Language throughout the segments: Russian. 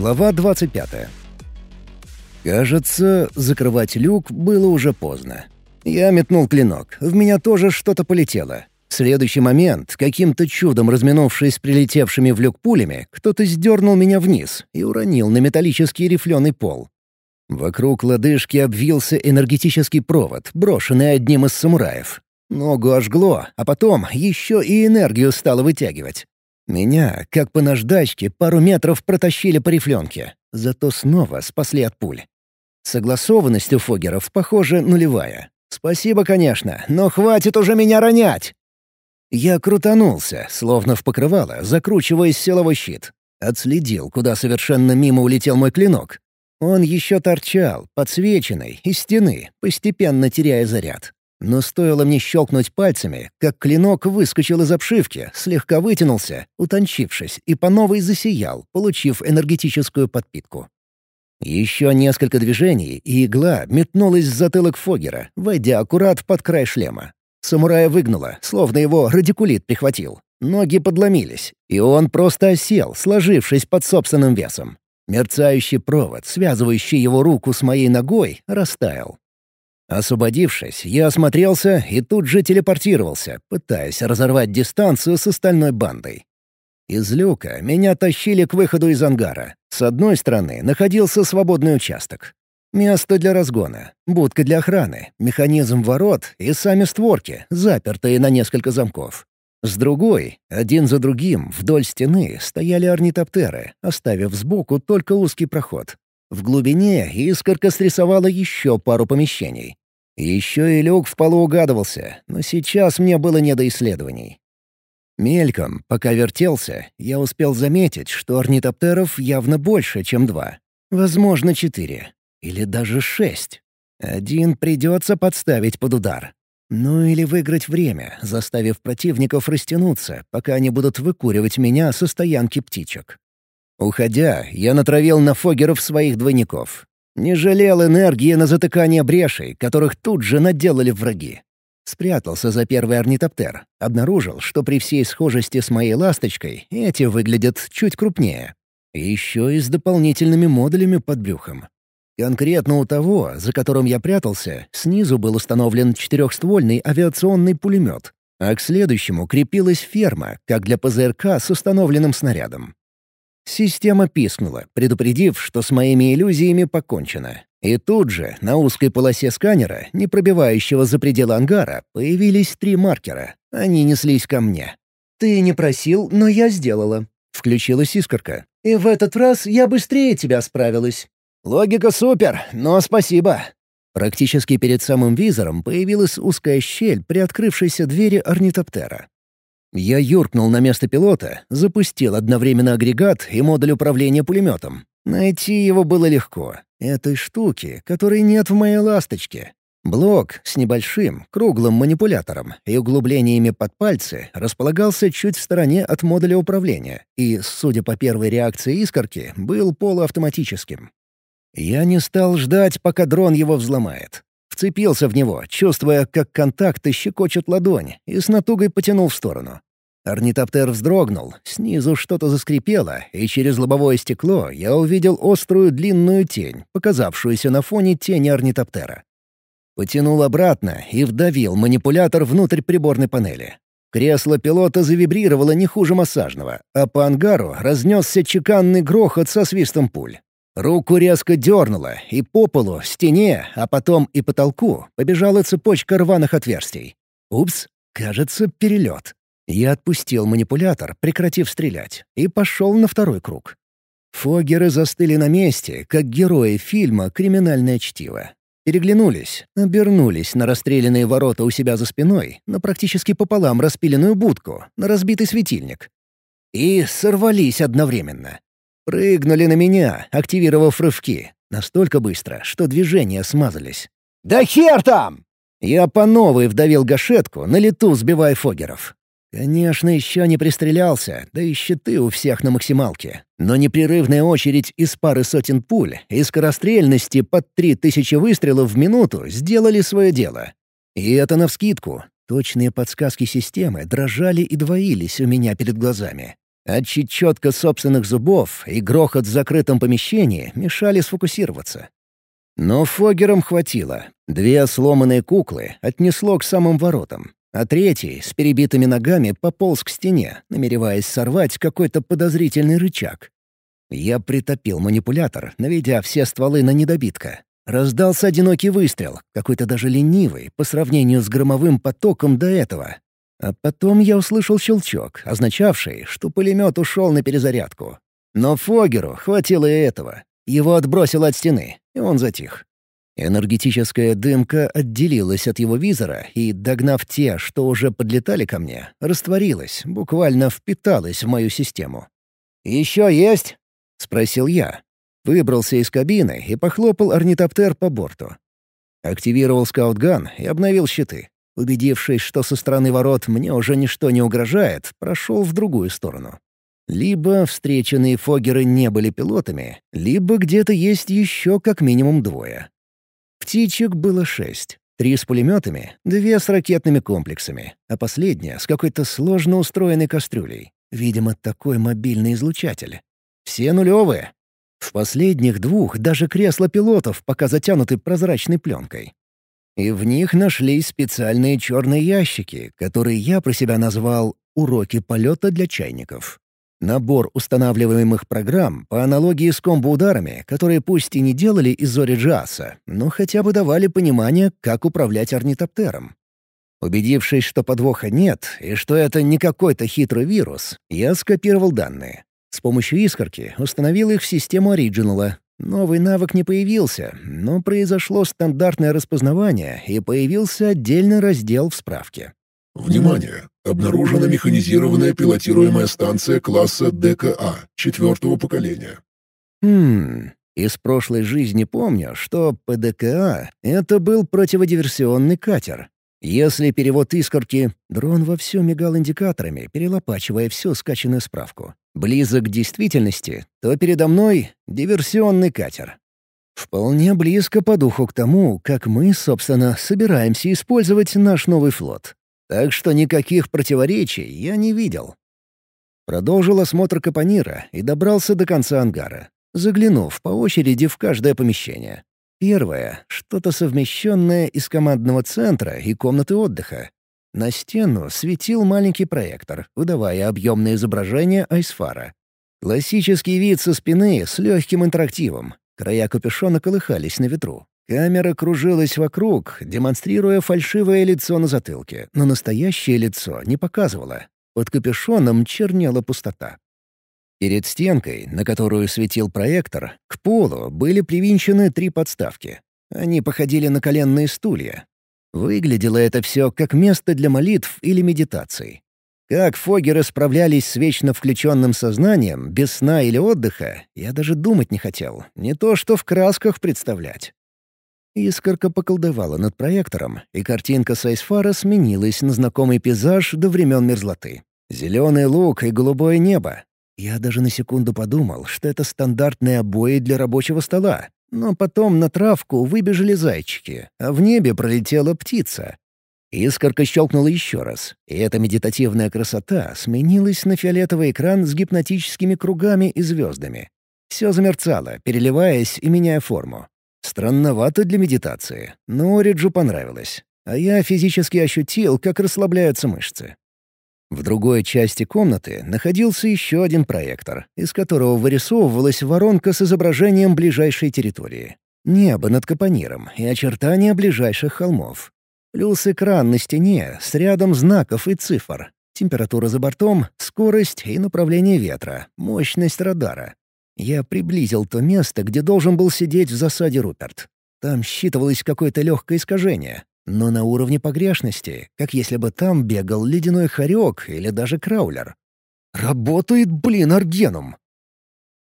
Глава 25. Кажется, закрывать люк было уже поздно. Я метнул клинок, в меня тоже что-то полетело. В следующий момент, каким-то чудом разминувшись с прилетевшими в люк пулями, кто-то сдернул меня вниз и уронил на металлический рифленый пол. Вокруг лодыжки обвился энергетический провод, брошенный одним из самураев. Ногу ожгло, а потом еще и энергию стало вытягивать. Меня, как по наждачке, пару метров протащили по рифленке, зато снова спасли от пуль. Согласованность у Фогеров, похоже, нулевая. Спасибо, конечно, но хватит уже меня ронять! Я крутанулся, словно в покрывало, закручиваясь силовой щит. Отследил, куда совершенно мимо улетел мой клинок. Он еще торчал, подсвеченный, из стены, постепенно теряя заряд. Но стоило мне щелкнуть пальцами, как клинок выскочил из обшивки, слегка вытянулся, утончившись, и по новой засиял, получив энергетическую подпитку. Еще несколько движений, и игла метнулась в затылок Фогера, войдя аккурат под край шлема. Самурая выгнуло, словно его радикулит прихватил. Ноги подломились, и он просто осел, сложившись под собственным весом. Мерцающий провод, связывающий его руку с моей ногой, растаял. Освободившись, я осмотрелся и тут же телепортировался, пытаясь разорвать дистанцию с остальной бандой. Из люка меня тащили к выходу из ангара. С одной стороны находился свободный участок. Место для разгона, будка для охраны, механизм ворот и сами створки, запертые на несколько замков. С другой, один за другим, вдоль стены стояли орнитоптеры, оставив сбоку только узкий проход. В глубине искорка срисовала еще пару помещений. Еще и люк в полу угадывался, но сейчас мне было не до исследований. Мельком, пока вертелся, я успел заметить, что орнитоптеров явно больше, чем два. Возможно, четыре. Или даже шесть. Один придется подставить под удар. Ну или выиграть время, заставив противников растянуться, пока они будут выкуривать меня со стоянки птичек. Уходя, я натравил на фогеров своих двойников. Не жалел энергии на затыкание брешей, которых тут же наделали враги. Спрятался за первый орнитоптер. Обнаружил, что при всей схожести с моей ласточкой эти выглядят чуть крупнее. Еще и с дополнительными модулями под брюхом. Конкретно у того, за которым я прятался, снизу был установлен четырехствольный авиационный пулемет, а к следующему крепилась ферма, как для ПЗРК с установленным снарядом. Система пискнула, предупредив, что с моими иллюзиями покончено. И тут же, на узкой полосе сканера, не пробивающего за пределы ангара, появились три маркера. Они неслись ко мне. «Ты не просил, но я сделала», — включилась искорка. «И в этот раз я быстрее тебя справилась». «Логика супер, но спасибо». Практически перед самым визором появилась узкая щель при открывшейся двери орнитоптера. Я юркнул на место пилота, запустил одновременно агрегат и модуль управления пулеметом. Найти его было легко. Этой штуки, которой нет в моей «Ласточке». Блок с небольшим, круглым манипулятором и углублениями под пальцы располагался чуть в стороне от модуля управления и, судя по первой реакции искорки, был полуавтоматическим. Я не стал ждать, пока дрон его взломает. Вцепился в него, чувствуя, как контакты щекочут ладонь, и с натугой потянул в сторону. Орнитоптер вздрогнул, снизу что-то заскрипело, и через лобовое стекло я увидел острую длинную тень, показавшуюся на фоне тени орнитоптера. Потянул обратно и вдавил манипулятор внутрь приборной панели. Кресло пилота завибрировало не хуже массажного, а по ангару разнесся чеканный грохот со свистом пуль. Руку резко дернуло, и по полу, стене, а потом и потолку побежала цепочка рваных отверстий. Упс, кажется, перелет. Я отпустил манипулятор, прекратив стрелять, и пошел на второй круг. Фогеры застыли на месте, как герои фильма «Криминальное чтиво». Переглянулись, обернулись на расстрелянные ворота у себя за спиной, на практически пополам распиленную будку, на разбитый светильник. И сорвались одновременно. Прыгнули на меня, активировав рывки. Настолько быстро, что движения смазались. «Да хер там!» Я по новой вдавил гашетку, на лету сбивая фогеров. Конечно, еще не пристрелялся, да и щиты у всех на максималке. Но непрерывная очередь из пары сотен пуль и скорострельности под три тысячи выстрелов в минуту сделали свое дело. И это навскидку. Точные подсказки системы дрожали и двоились у меня перед глазами. А чечетка собственных зубов и грохот в закрытом помещении мешали сфокусироваться. Но Фогерам хватило. Две сломанные куклы отнесло к самым воротам, а третий с перебитыми ногами пополз к стене, намереваясь сорвать какой-то подозрительный рычаг. Я притопил манипулятор, наведя все стволы на недобитка. Раздался одинокий выстрел, какой-то даже ленивый, по сравнению с громовым потоком до этого. А потом я услышал щелчок, означавший, что пулемет ушел на перезарядку. Но Фогеру хватило и этого. Его отбросило от стены, и он затих. Энергетическая дымка отделилась от его визора и, догнав те, что уже подлетали ко мне, растворилась, буквально впиталась в мою систему. «Еще есть?» — спросил я. Выбрался из кабины и похлопал орнитоптер по борту. Активировал скаутган и обновил щиты. Убедившись, что со стороны ворот мне уже ничто не угрожает, прошел в другую сторону. Либо встреченные фогеры не были пилотами, либо где-то есть еще как минимум двое. Птичек было шесть. Три с пулеметами, две с ракетными комплексами, а последняя с какой-то сложно устроенной кастрюлей. Видимо, такой мобильный излучатель. Все нулевые. В последних двух даже кресла пилотов пока затянуты прозрачной пленкой. И в них нашлись специальные черные ящики, которые я про себя назвал «уроки полета для чайников». Набор устанавливаемых программ по аналогии с комбо-ударами, которые пусть и не делали из Зори Джаса, но хотя бы давали понимание, как управлять орнитоптером. Убедившись, что подвоха нет и что это не какой-то хитрый вирус, я скопировал данные. С помощью искорки установил их в систему оригинала. Новый навык не появился, но произошло стандартное распознавание и появился отдельный раздел в справке. Внимание! Обнаружена механизированная пилотируемая станция класса ДКА четвертого поколения. Хм, из прошлой жизни помню, что ПДКА — это был противодиверсионный катер. Если перевод искорки, дрон вовсю мигал индикаторами, перелопачивая всю скачанную справку. Близок к действительности, то передо мной — диверсионный катер. Вполне близко по духу к тому, как мы, собственно, собираемся использовать наш новый флот. Так что никаких противоречий я не видел. Продолжил осмотр капонира и добрался до конца ангара, заглянув по очереди в каждое помещение. Первое — что-то совмещенное из командного центра и комнаты отдыха. На стену светил маленький проектор, выдавая объемное изображение айсфара. Классический вид со спины с легким интерактивом. Края капюшона колыхались на ветру. Камера кружилась вокруг, демонстрируя фальшивое лицо на затылке, но настоящее лицо не показывало. Под капюшоном чернела пустота. Перед стенкой, на которую светил проектор, к полу были привинчены три подставки. Они походили на коленные стулья. Выглядело это все как место для молитв или медитаций. Как фогеры справлялись с вечно включенным сознанием, без сна или отдыха, я даже думать не хотел. Не то что в красках представлять. Искорка поколдовала над проектором, и картинка Сайсфара сменилась на знакомый пейзаж до времен мерзлоты. Зеленый луг и голубое небо. Я даже на секунду подумал, что это стандартные обои для рабочего стола. Но потом на травку выбежали зайчики, а в небе пролетела птица. Искорка щелкнула еще раз, и эта медитативная красота сменилась на фиолетовый экран с гипнотическими кругами и звездами. Все замерцало, переливаясь и меняя форму. Странновато для медитации, но Ориджу понравилось. А я физически ощутил, как расслабляются мышцы. В другой части комнаты находился еще один проектор, из которого вырисовывалась воронка с изображением ближайшей территории. Небо над Капониром и очертания ближайших холмов. Плюс экран на стене с рядом знаков и цифр. Температура за бортом, скорость и направление ветра, мощность радара. Я приблизил то место, где должен был сидеть в засаде Руперт. Там считывалось какое-то легкое искажение, но на уровне погрешности, как если бы там бегал ледяной хорек или даже краулер. Работает, блин, аргеном!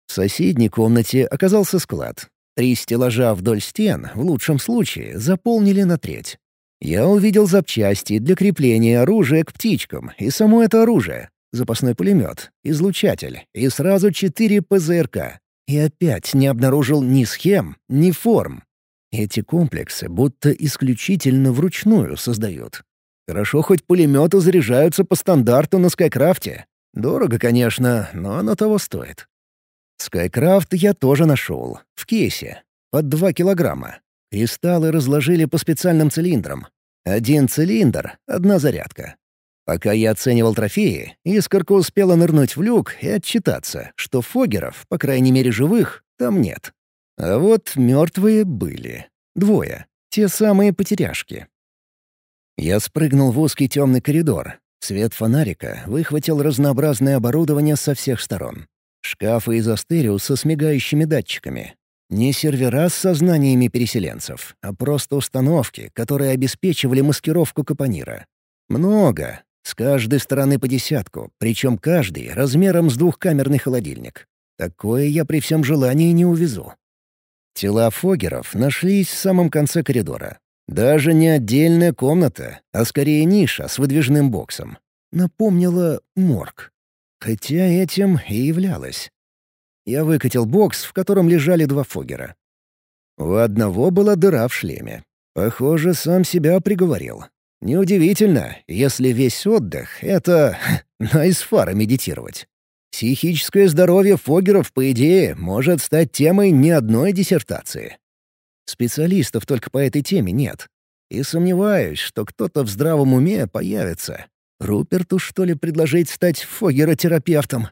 В соседней комнате оказался склад. Три стеллажа вдоль стен, в лучшем случае, заполнили на треть. Я увидел запчасти для крепления оружия к птичкам и само это оружие, запасной пулемет, излучатель и сразу четыре ПЗРК. И опять не обнаружил ни схем, ни форм. Эти комплексы будто исключительно вручную создают. Хорошо, хоть пулеметы заряжаются по стандарту на Скайкрафте. Дорого, конечно, но оно того стоит. Скайкрафт я тоже нашел. В кейсе. Под два килограмма. Кристаллы разложили по специальным цилиндрам. Один цилиндр — одна зарядка. Пока я оценивал трофеи, искорка успела нырнуть в люк и отчитаться, что фогеров, по крайней мере живых, там нет. А вот мертвые были. Двое. Те самые потеряшки. Я спрыгнул в узкий темный коридор. Свет фонарика выхватил разнообразное оборудование со всех сторон. Шкафы из астериуса с мигающими датчиками. Не сервера с сознаниями переселенцев, а просто установки, которые обеспечивали маскировку капонира. Много, с каждой стороны по десятку, причем каждый размером с двухкамерный холодильник. Такое я при всем желании не увезу. Тела фогеров нашлись в самом конце коридора. Даже не отдельная комната, а скорее ниша с выдвижным боксом. Напомнила морг. Хотя этим и являлась. Я выкатил бокс, в котором лежали два фогера. У одного была дыра в шлеме. Похоже, сам себя приговорил. Неудивительно, если весь отдых — это на Исфара медитировать. Психическое здоровье фогеров, по идее, может стать темой не одной диссертации. Специалистов только по этой теме нет. И сомневаюсь, что кто-то в здравом уме появится. Руперту, что ли, предложить стать фогеротерапевтом?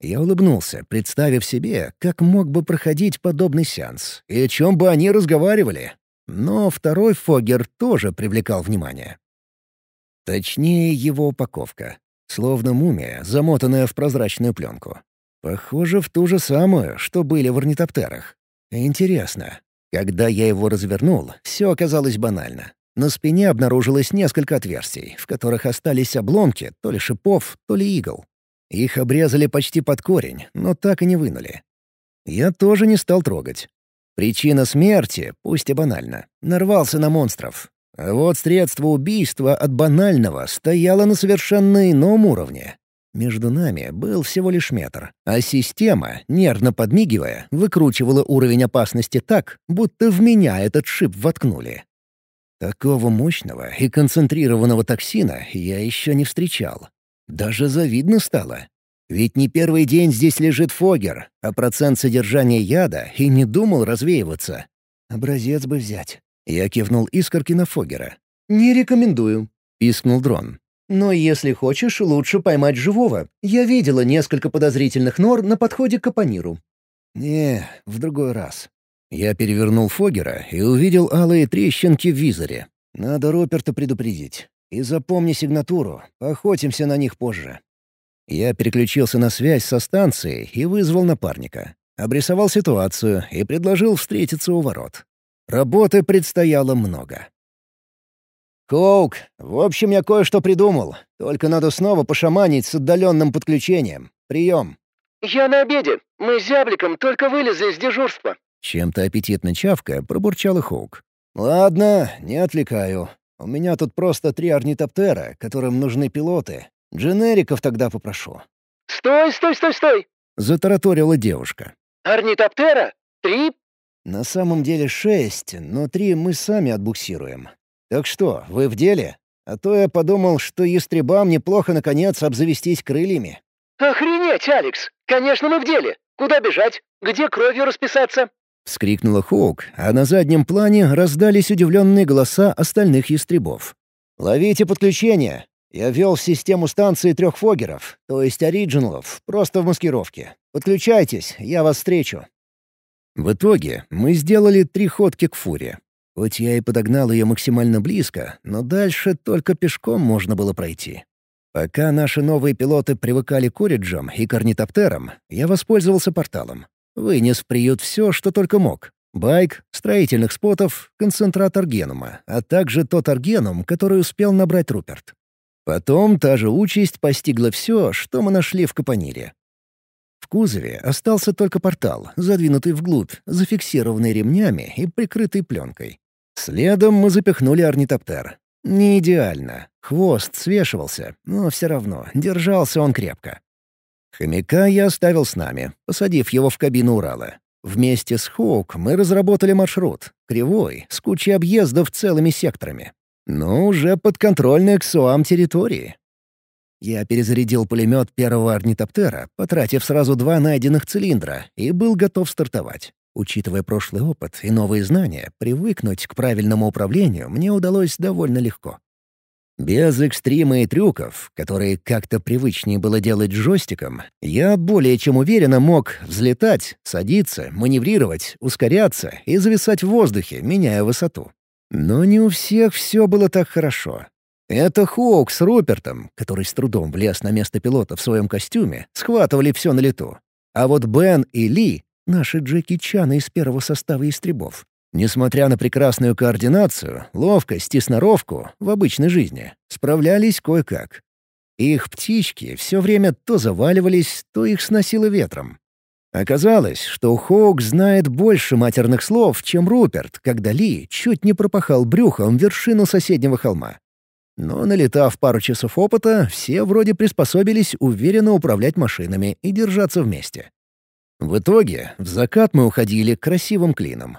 Я улыбнулся, представив себе, как мог бы проходить подобный сеанс, и о чем бы они разговаривали. Но второй Фогер тоже привлекал внимание. Точнее, его упаковка. Словно мумия, замотанная в прозрачную пленку. Похоже, в ту же самую, что были в орнитоптерах. Интересно. Когда я его развернул, все оказалось банально. На спине обнаружилось несколько отверстий, в которых остались обломки то ли шипов, то ли игл. Их обрезали почти под корень, но так и не вынули. Я тоже не стал трогать. Причина смерти, пусть и банально, нарвался на монстров. А вот средство убийства от банального стояло на совершенно ином уровне. Между нами был всего лишь метр, а система, нервно подмигивая, выкручивала уровень опасности так, будто в меня этот шип воткнули. Такого мощного и концентрированного токсина я еще не встречал. Даже завидно стало. Ведь не первый день здесь лежит Фогер, а процент содержания яда и не думал развеиваться. Образец бы взять. Я кивнул искорки на Фогера. «Не рекомендую», — пискнул дрон. «Но если хочешь, лучше поймать живого. Я видела несколько подозрительных нор на подходе к Апаниру». «Не, в другой раз». Я перевернул Фогера и увидел алые трещинки в визоре. Надо Руперта предупредить. И запомни сигнатуру, охотимся на них позже. Я переключился на связь со станцией и вызвал напарника. Обрисовал ситуацию и предложил встретиться у ворот. Работы предстояло много. «Коук, в общем, я кое-что придумал. Только надо снова пошаманить с отдаленным подключением. Прием». «Я на обеде. Мы с зябликом только вылезли из дежурства». Чем-то аппетитно чавкая пробурчал Хоук. «Ладно, не отвлекаю. У меня тут просто три орнитоптера, которым нужны пилоты. Дженериков тогда попрошу». «Стой, стой, стой, стой!» — затараторила девушка. «Орнитоптера? Три?» «На самом деле шесть, но три мы сами отбуксируем. Так что, вы в деле? А то я подумал, что ястребам неплохо наконец обзавестись крыльями». «Охренеть, Алекс! Конечно, мы в деле! Куда бежать? Где кровью расписаться?» — вскрикнула Хоук, а на заднем плане раздались удивленные голоса остальных ястребов. «Ловите подключение! Я ввел в систему станции трех фогеров, то есть оригиналов, просто в маскировке. Подключайтесь, я вас встречу». В итоге мы сделали три ходки к фуре. Хоть я и подогнал ее максимально близко, но дальше только пешком можно было пройти. Пока наши новые пилоты привыкали к ориджам и корнитоптерам, я воспользовался порталом. Вынес в приют все, что только мог. Байк, строительных спотов, концентратор генума, а также тот аргенум, который успел набрать Руперт. Потом та же участь постигла все, что мы нашли в Капонире. В кузове остался только портал, задвинутый вглубь, зафиксированный ремнями и прикрытый пленкой. Следом мы запихнули орнитоптер. Не идеально. Хвост свешивался, но все равно держался он крепко. Хомяка я оставил с нами, посадив его в кабину Урала. Вместе с Хоук мы разработали маршрут, кривой, с кучей объездов целыми секторами. Но уже подконтрольной к СУАМ территории. Я перезарядил пулемет первого орнитоптера, потратив сразу два найденных цилиндра, и был готов стартовать. Учитывая прошлый опыт и новые знания, привыкнуть к правильному управлению мне удалось довольно легко. Без экстрима и трюков, которые как-то привычнее было делать джойстиком, я более чем уверенно мог взлетать, садиться, маневрировать, ускоряться и зависать в воздухе, меняя высоту. Но не у всех все было так хорошо. Это Хоук с Рупертом, который с трудом влез на место пилота в своем костюме, схватывали все на лету. А вот Бен и Ли — наши Джеки Чаны из первого состава истребов. Несмотря на прекрасную координацию, ловкость и сноровку в обычной жизни, справлялись кое-как. Их птички все время то заваливались, то их сносило ветром. Оказалось, что Хоук знает больше матерных слов, чем Руперт, когда Ли чуть не пропахал брюхом вершину соседнего холма. Но, налетав пару часов опыта, все вроде приспособились уверенно управлять машинами и держаться вместе. В итоге в закат мы уходили красивым клином.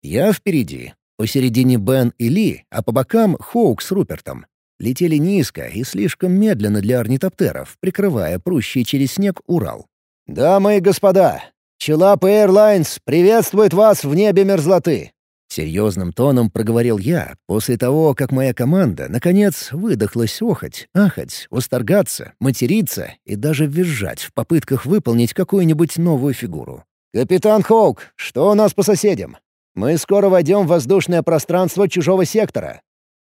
Я впереди. Посередине Бен и Ли, а по бокам Хоук с Рупертом. Летели низко и слишком медленно для орнитоптеров, прикрывая прущий через снег Урал. «Дамы и господа, Челап Airlines приветствует вас в небе мерзлоты!» Серьезным тоном проговорил я, после того, как моя команда, наконец, выдохлась охоть, ахать, восторгаться, материться и даже визжать в попытках выполнить какую-нибудь новую фигуру. «Капитан Хоук, что у нас по соседям? Мы скоро войдем в воздушное пространство чужого сектора».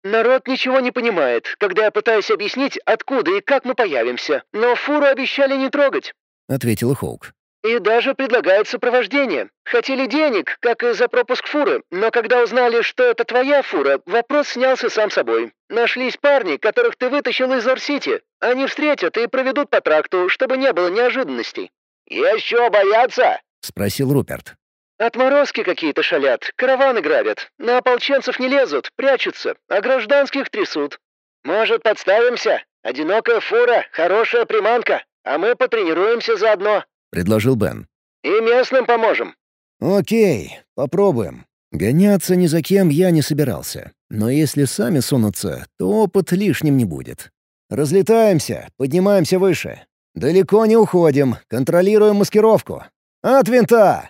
«Народ ничего не понимает, когда я пытаюсь объяснить, откуда и как мы появимся, но фуру обещали не трогать», — ответила Хоук. «И даже предлагают сопровождение. Хотели денег, как и за пропуск фуры, но когда узнали, что это твоя фура, вопрос снялся сам собой. Нашлись парни, которых ты вытащил из Ор-Сити. Они встретят и проведут по тракту, чтобы не было неожиданностей». «Еще боятся?» — спросил Руперт. Отморозки какие-то шалят, караваны грабят. На ополченцев не лезут, прячутся, а гражданских трясут. Может, подставимся? Одинокая фура, хорошая приманка, а мы потренируемся заодно», — предложил Бен. «И местным поможем». «Окей, попробуем. Гоняться ни за кем я не собирался. Но если сами сунутся, то опыт лишним не будет. Разлетаемся, поднимаемся выше. Далеко не уходим, контролируем маскировку. От винта!